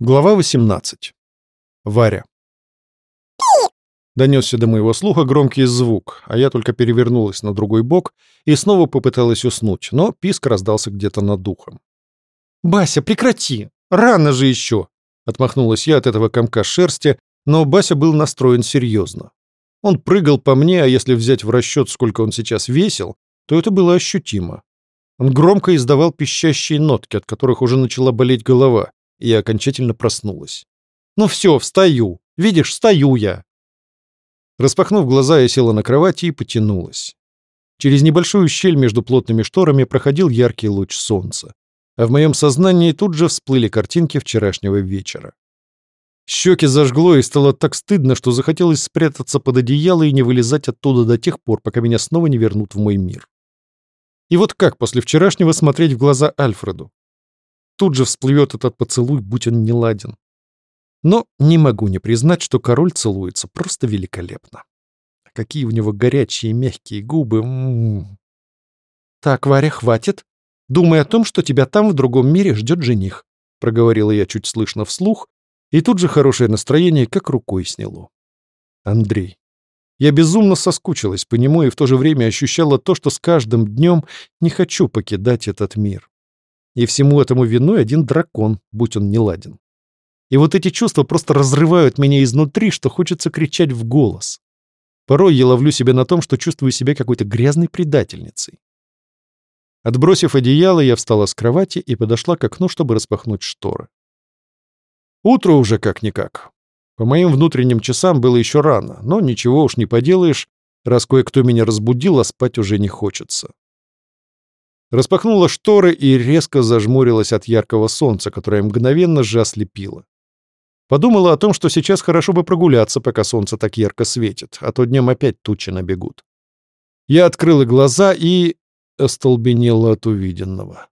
Глава 18. Варя. Донесся до моего слуха громкий звук, а я только перевернулась на другой бок и снова попыталась уснуть, но писк раздался где-то над духом. «Бася, прекрати! Рано же еще!» Отмахнулась я от этого комка шерсти, но Бася был настроен серьезно. Он прыгал по мне, а если взять в расчет, сколько он сейчас весил, то это было ощутимо. Он громко издавал пищащие нотки, от которых уже начала болеть голова, и окончательно проснулась. «Ну все, встаю! Видишь, встаю я!» Распахнув глаза, я села на кровати и потянулась. Через небольшую щель между плотными шторами проходил яркий луч солнца, а в моем сознании тут же всплыли картинки вчерашнего вечера. Щеки зажгло и стало так стыдно, что захотелось спрятаться под одеяло и не вылезать оттуда до тех пор, пока меня снова не вернут в мой мир. И вот как после вчерашнего смотреть в глаза Альфреду? Тут же всплывет этот поцелуй, будь он неладен. Но не могу не признать, что король целуется просто великолепно. А какие у него горячие мягкие губы. М -м -м. «Так, Варя, хватит. Думай о том, что тебя там в другом мире ждет жених», — проговорила я чуть слышно вслух, и тут же хорошее настроение как рукой сняло. «Андрей, я безумно соскучилась по нему и в то же время ощущала то, что с каждым днем не хочу покидать этот мир. И всему этому виной один дракон, будь он неладен. И вот эти чувства просто разрывают меня изнутри, что хочется кричать в голос. Порой я ловлю себя на том, что чувствую себя какой-то грязной предательницей. Отбросив одеяло, я встала с кровати и подошла к окну, чтобы распахнуть шторы. Утро уже как-никак. По моим внутренним часам было еще рано, но ничего уж не поделаешь, раз кое-кто меня разбудил, а спать уже не хочется. Распахнула шторы и резко зажмурилась от яркого солнца, которое мгновенно же ослепило. Подумала о том, что сейчас хорошо бы прогуляться, пока солнце так ярко светит, а то днем опять тучи набегут. Я открыла глаза и остолбенела от увиденного.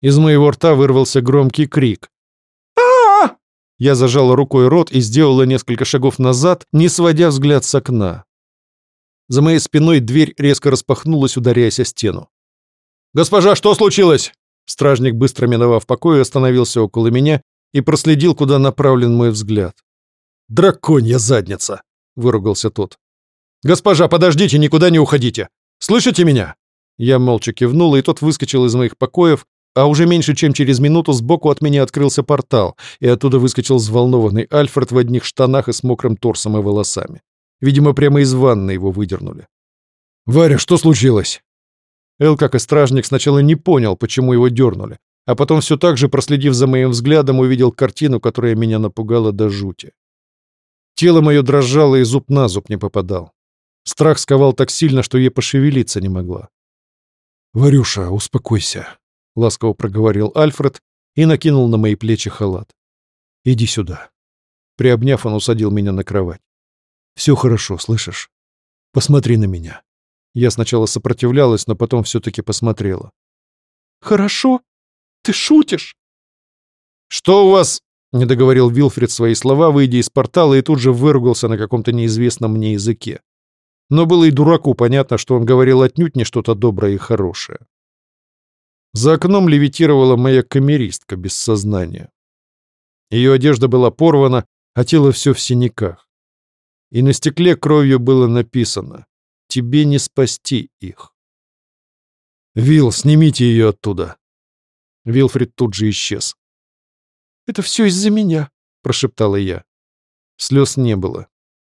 Из моего рта вырвался громкий крик. а Я зажала рукой рот и сделала несколько шагов назад, не сводя взгляд с окна. За моей спиной дверь резко распахнулась, ударяясь о стену. «Госпожа, что случилось?» Стражник, быстро миновав покой, остановился около меня и проследил, куда направлен мой взгляд. «Драконья задница!» — выругался тот. «Госпожа, подождите, никуда не уходите! Слышите меня?» Я молча кивнул, и тот выскочил из моих покоев, а уже меньше чем через минуту сбоку от меня открылся портал, и оттуда выскочил взволнованный Альфред в одних штанах и с мокрым торсом и волосами. Видимо, прямо из ванны его выдернули. «Варя, что случилось?» Эл, как и стражник, сначала не понял, почему его дернули, а потом все так же, проследив за моим взглядом, увидел картину, которая меня напугала до жути. Тело мое дрожало, и зуб на зуб не попадал. Страх сковал так сильно, что ей пошевелиться не могла. «Варюша, успокойся», — ласково проговорил Альфред и накинул на мои плечи халат. «Иди сюда». Приобняв, он усадил меня на кровать. «Все хорошо, слышишь? Посмотри на меня. Я сначала сопротивлялась, но потом все-таки посмотрела. «Хорошо? Ты шутишь?» «Что у вас?» — не договорил Вилфред свои слова, выйдя из портала и тут же выругался на каком-то неизвестном мне языке. Но было и дураку понятно, что он говорил отнюдь не что-то доброе и хорошее. За окном левитировала моя камеристка без сознания. Ее одежда была порвана, а тело все в синяках. И на стекле кровью было написано Тебе не спасти их. Вил, снимите ее оттуда. Вилфрид тут же исчез. Это все из-за меня, прошептала я. Слез не было.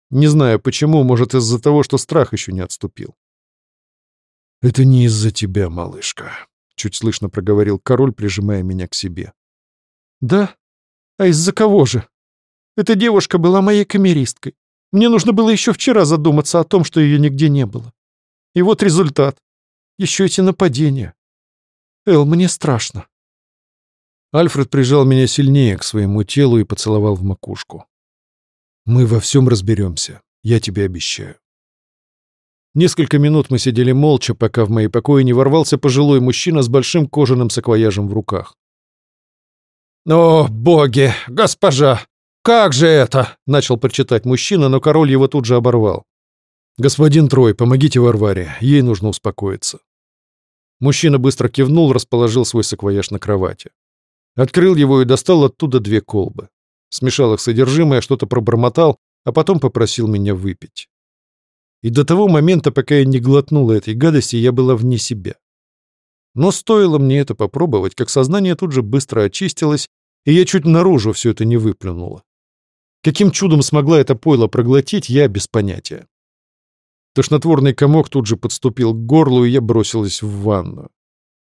Не знаю почему, может, из-за того, что страх еще не отступил. «Это не из-за тебя, малышка», — чуть слышно проговорил король, прижимая меня к себе. «Да? А из-за кого же? Эта девушка была моей камеристкой. Мне нужно было еще вчера задуматься о том, что ее нигде не было. И вот результат. Еще эти нападения. Эл, мне страшно. Альфред прижал меня сильнее к своему телу и поцеловал в макушку. «Мы во всем разберемся, я тебе обещаю». Несколько минут мы сидели молча, пока в мои покои не ворвался пожилой мужчина с большим кожаным саквояжем в руках. «О, боги! Госпожа! «Как же это?» — начал прочитать мужчина, но король его тут же оборвал. «Господин Трой, помогите Варваре, ей нужно успокоиться». Мужчина быстро кивнул, расположил свой саквояж на кровати. Открыл его и достал оттуда две колбы. Смешал их содержимое, что-то пробормотал, а потом попросил меня выпить. И до того момента, пока я не глотнула этой гадости, я была вне себя. Но стоило мне это попробовать, как сознание тут же быстро очистилось, и я чуть наружу все это не выплюнула. Каким чудом смогла это пойло проглотить, я без понятия. Тошнотворный комок тут же подступил к горлу, и я бросилась в ванну.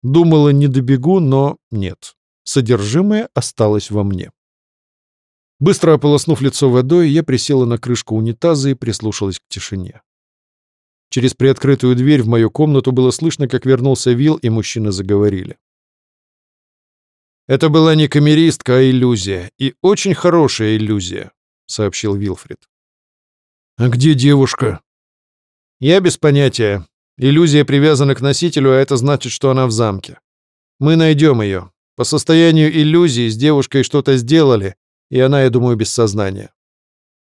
Думала, не добегу, но нет. Содержимое осталось во мне. Быстро ополоснув лицо водой, я присела на крышку унитаза и прислушалась к тишине. Через приоткрытую дверь в мою комнату было слышно, как вернулся Вил, и мужчины заговорили. Это была не камеристка, а иллюзия. И очень хорошая иллюзия, сообщил Вилфрид. А где девушка? Я без понятия. Иллюзия привязана к носителю, а это значит, что она в замке. Мы найдем ее. По состоянию иллюзии с девушкой что-то сделали, и она, я думаю, без сознания.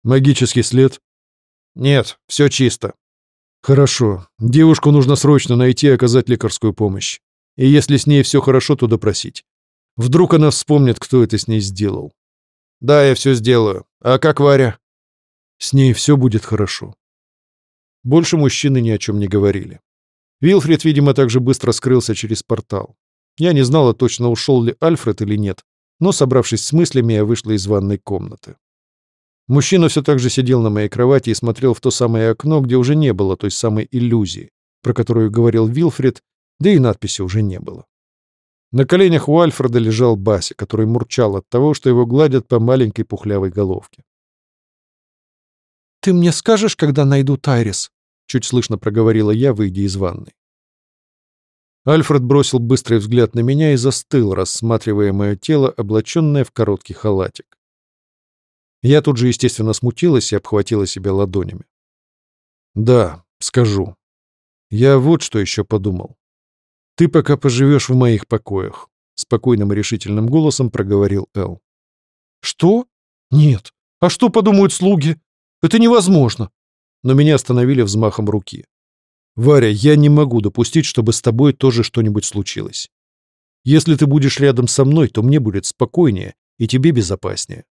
Магический след? Нет, все чисто. Хорошо. Девушку нужно срочно найти и оказать лекарскую помощь. И если с ней все хорошо, то допросить. Вдруг она вспомнит, кто это с ней сделал. «Да, я все сделаю. А как Варя?» «С ней все будет хорошо». Больше мужчины ни о чем не говорили. Вилфред, видимо, также быстро скрылся через портал. Я не знала точно, ушел ли Альфред или нет, но, собравшись с мыслями, я вышла из ванной комнаты. Мужчина все так же сидел на моей кровати и смотрел в то самое окно, где уже не было той самой иллюзии, про которую говорил Вилфред, да и надписи уже не было. На коленях у Альфреда лежал Баси, который мурчал от того, что его гладят по маленькой пухлявой головке. «Ты мне скажешь, когда найду Тайрис?» — чуть слышно проговорила я, выйдя из ванной. Альфред бросил быстрый взгляд на меня и застыл, рассматривая мое тело, облаченное в короткий халатик. Я тут же, естественно, смутилась и обхватила себя ладонями. «Да, скажу. Я вот что еще подумал. «Ты пока поживешь в моих покоях», — спокойным и решительным голосом проговорил Эл. «Что? Нет. А что подумают слуги? Это невозможно!» Но меня остановили взмахом руки. «Варя, я не могу допустить, чтобы с тобой тоже что-нибудь случилось. Если ты будешь рядом со мной, то мне будет спокойнее и тебе безопаснее.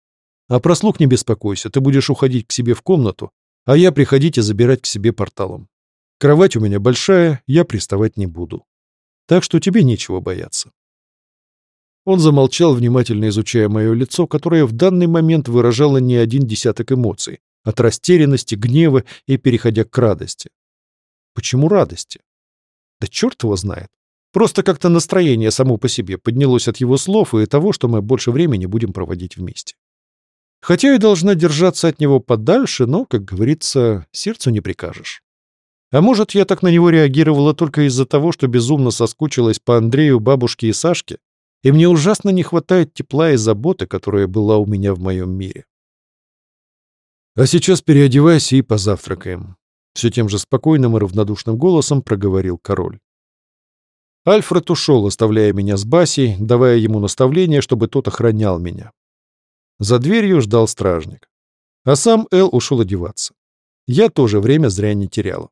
А про слуг не беспокойся, ты будешь уходить к себе в комнату, а я приходить и забирать к себе порталом. Кровать у меня большая, я приставать не буду». Так что тебе нечего бояться». Он замолчал, внимательно изучая мое лицо, которое в данный момент выражало не один десяток эмоций, от растерянности, гнева и переходя к радости. Почему радости? Да черт его знает. Просто как-то настроение само по себе поднялось от его слов и того, что мы больше времени будем проводить вместе. Хотя и должна держаться от него подальше, но, как говорится, сердцу не прикажешь. А может, я так на него реагировала только из-за того, что безумно соскучилась по Андрею, бабушке и Сашке, и мне ужасно не хватает тепла и заботы, которая была у меня в моем мире. «А сейчас переодевайся и позавтракаем», — все тем же спокойным и равнодушным голосом проговорил король. Альфред ушел, оставляя меня с Басей, давая ему наставление, чтобы тот охранял меня. За дверью ждал стражник. А сам Эл ушел одеваться. Я тоже время зря не теряла.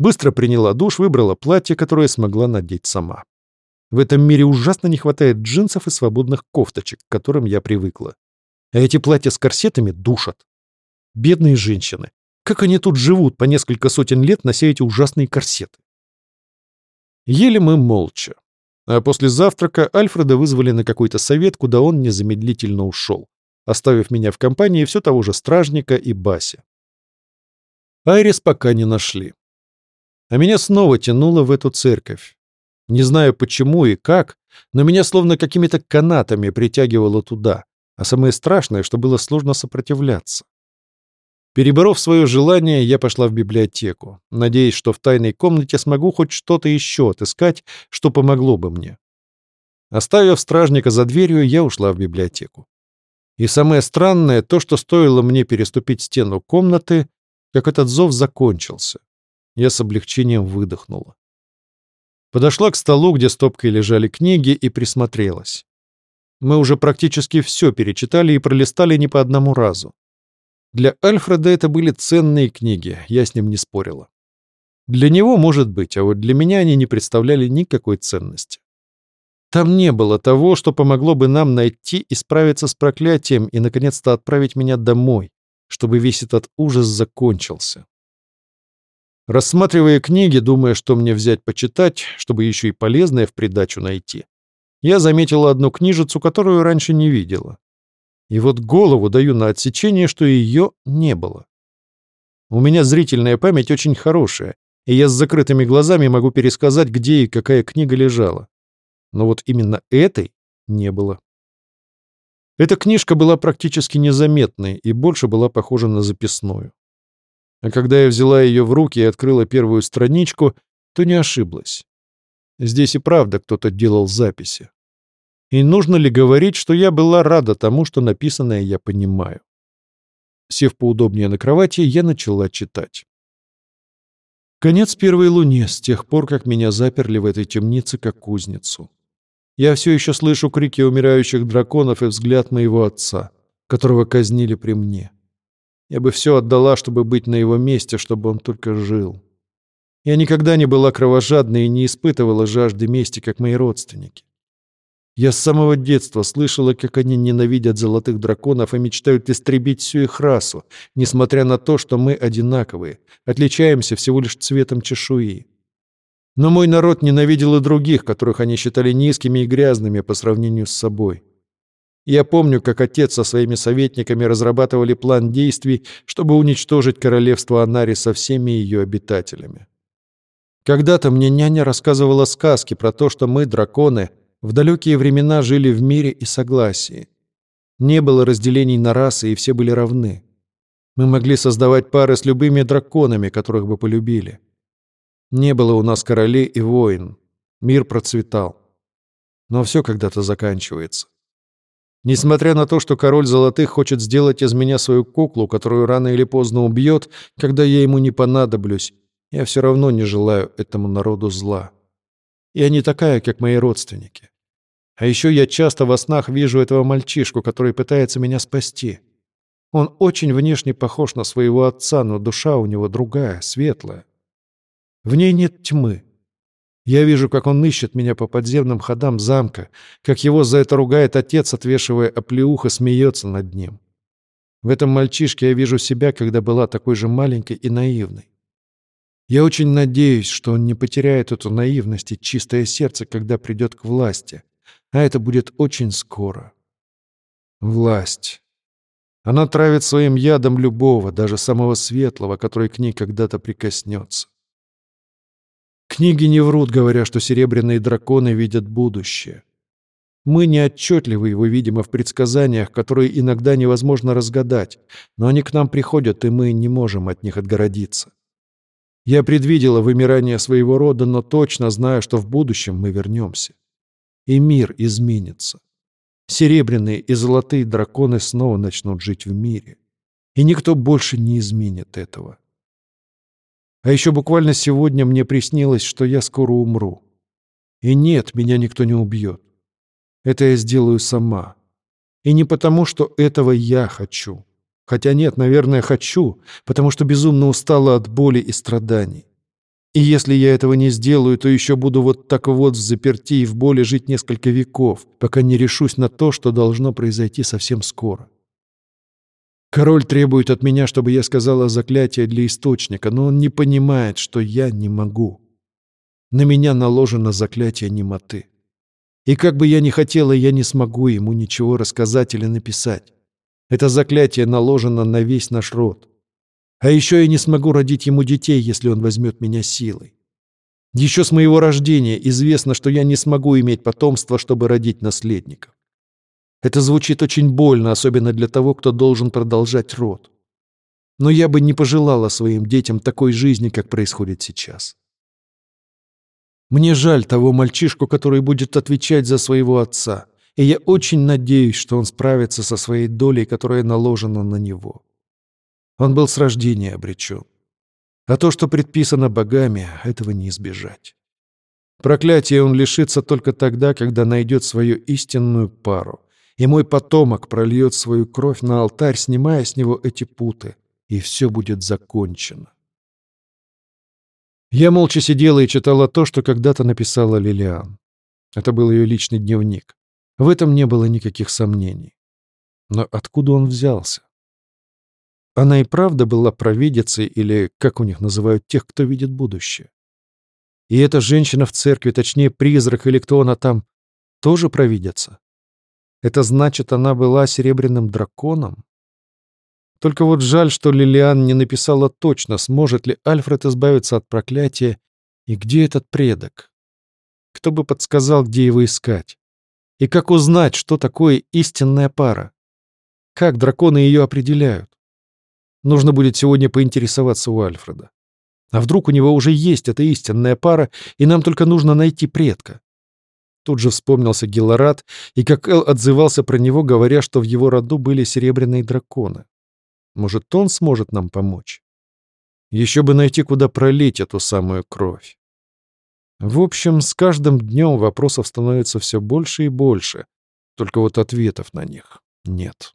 Быстро приняла душ, выбрала платье, которое смогла надеть сама. В этом мире ужасно не хватает джинсов и свободных кофточек, к которым я привыкла. А эти платья с корсетами душат. Бедные женщины. Как они тут живут по несколько сотен лет, нося эти ужасные корсеты? Ели мы молча. А после завтрака Альфреда вызвали на какой-то совет, куда он незамедлительно ушел, оставив меня в компании все того же стражника и Баси. Айрис пока не нашли. А меня снова тянуло в эту церковь. Не знаю почему и как, но меня словно какими-то канатами притягивало туда. А самое страшное, что было сложно сопротивляться. Переборов свое желание, я пошла в библиотеку, надеясь, что в тайной комнате смогу хоть что-то еще отыскать, что помогло бы мне. Оставив стражника за дверью, я ушла в библиотеку. И самое странное, то, что стоило мне переступить стену комнаты, как этот зов закончился. Я с облегчением выдохнула. Подошла к столу, где стопкой лежали книги, и присмотрелась. Мы уже практически все перечитали и пролистали не по одному разу. Для Альфреда это были ценные книги, я с ним не спорила. Для него, может быть, а вот для меня они не представляли никакой ценности. Там не было того, что помогло бы нам найти и справиться с проклятием и, наконец-то, отправить меня домой, чтобы весь этот ужас закончился. Рассматривая книги, думая, что мне взять почитать, чтобы еще и полезное в придачу найти, я заметила одну книжицу, которую раньше не видела. И вот голову даю на отсечение, что ее не было. У меня зрительная память очень хорошая, и я с закрытыми глазами могу пересказать, где и какая книга лежала. Но вот именно этой не было. Эта книжка была практически незаметной и больше была похожа на записную. А когда я взяла ее в руки и открыла первую страничку, то не ошиблась. Здесь и правда кто-то делал записи. И нужно ли говорить, что я была рада тому, что написанное я понимаю? Сев поудобнее на кровати, я начала читать. Конец первой луне с тех пор, как меня заперли в этой темнице как кузницу. Я все еще слышу крики умирающих драконов и взгляд моего отца, которого казнили при мне. Я бы все отдала, чтобы быть на его месте, чтобы он только жил. Я никогда не была кровожадной и не испытывала жажды мести, как мои родственники. Я с самого детства слышала, как они ненавидят золотых драконов и мечтают истребить всю их расу, несмотря на то, что мы одинаковые, отличаемся всего лишь цветом чешуи. Но мой народ ненавидел и других, которых они считали низкими и грязными по сравнению с собой. Я помню, как отец со своими советниками разрабатывали план действий, чтобы уничтожить королевство Анари со всеми ее обитателями. Когда-то мне няня рассказывала сказки про то, что мы, драконы, в далекие времена жили в мире и согласии. Не было разделений на расы, и все были равны. Мы могли создавать пары с любыми драконами, которых бы полюбили. Не было у нас королей и воин. Мир процветал. Но все когда-то заканчивается. Несмотря на то, что король золотых хочет сделать из меня свою куклу, которую рано или поздно убьет, когда я ему не понадоблюсь, я все равно не желаю этому народу зла. Я не такая, как мои родственники. А еще я часто во снах вижу этого мальчишку, который пытается меня спасти. Он очень внешне похож на своего отца, но душа у него другая, светлая. В ней нет тьмы, я вижу, как он ищет меня по подземным ходам замка, как его за это ругает отец, отвешивая оплеуха, смеется над ним. В этом мальчишке я вижу себя, когда была такой же маленькой и наивной. Я очень надеюсь, что он не потеряет эту наивность и чистое сердце, когда придет к власти. А это будет очень скоро. Власть. Она травит своим ядом любого, даже самого светлого, который к ней когда-то прикоснется. Книги не врут, говоря, что серебряные драконы видят будущее. Мы неотчетливо его видим в предсказаниях, которые иногда невозможно разгадать, но они к нам приходят, и мы не можем от них отгородиться. Я предвидела вымирание своего рода, но точно знаю, что в будущем мы вернемся. И мир изменится. Серебряные и золотые драконы снова начнут жить в мире. И никто больше не изменит этого. А еще буквально сегодня мне приснилось, что я скоро умру. И нет, меня никто не убьет. Это я сделаю сама. И не потому, что этого я хочу. Хотя нет, наверное, хочу, потому что безумно устала от боли и страданий. И если я этого не сделаю, то еще буду вот так вот в заперти и в боли жить несколько веков, пока не решусь на то, что должно произойти совсем скоро. Король требует от меня, чтобы я сказала заклятие для источника, но он не понимает, что я не могу. На меня наложено заклятие немоты. И как бы я ни хотела, я не смогу ему ничего рассказать или написать. Это заклятие наложено на весь наш род. А еще я не смогу родить ему детей, если он возьмет меня силой. Еще с моего рождения известно, что я не смогу иметь потомство, чтобы родить наследников. Это звучит очень больно, особенно для того, кто должен продолжать род. Но я бы не пожелала своим детям такой жизни, как происходит сейчас. Мне жаль того мальчишку, который будет отвечать за своего отца, и я очень надеюсь, что он справится со своей долей, которая наложена на него. Он был с рождения обречен. А то, что предписано богами, этого не избежать. Проклятие он лишится только тогда, когда найдет свою истинную пару — и мой потомок прольет свою кровь на алтарь, снимая с него эти путы, и все будет закончено. Я молча сидела и читала то, что когда-то написала Лилиан. Это был ее личный дневник. В этом не было никаких сомнений. Но откуда он взялся? Она и правда была провидицей, или как у них называют тех, кто видит будущее. И эта женщина в церкви, точнее призрак или кто она там, тоже провидится? Это значит, она была серебряным драконом? Только вот жаль, что Лилиан не написала точно, сможет ли Альфред избавиться от проклятия и где этот предок. Кто бы подсказал, где его искать? И как узнать, что такое истинная пара? Как драконы ее определяют? Нужно будет сегодня поинтересоваться у Альфреда. А вдруг у него уже есть эта истинная пара, и нам только нужно найти предка? Тут же вспомнился Гелорат и как Эл отзывался про него, говоря, что в его роду были серебряные драконы. Может, он сможет нам помочь? Еще бы найти, куда пролить эту самую кровь. В общем, с каждым днем вопросов становится все больше и больше, только вот ответов на них нет.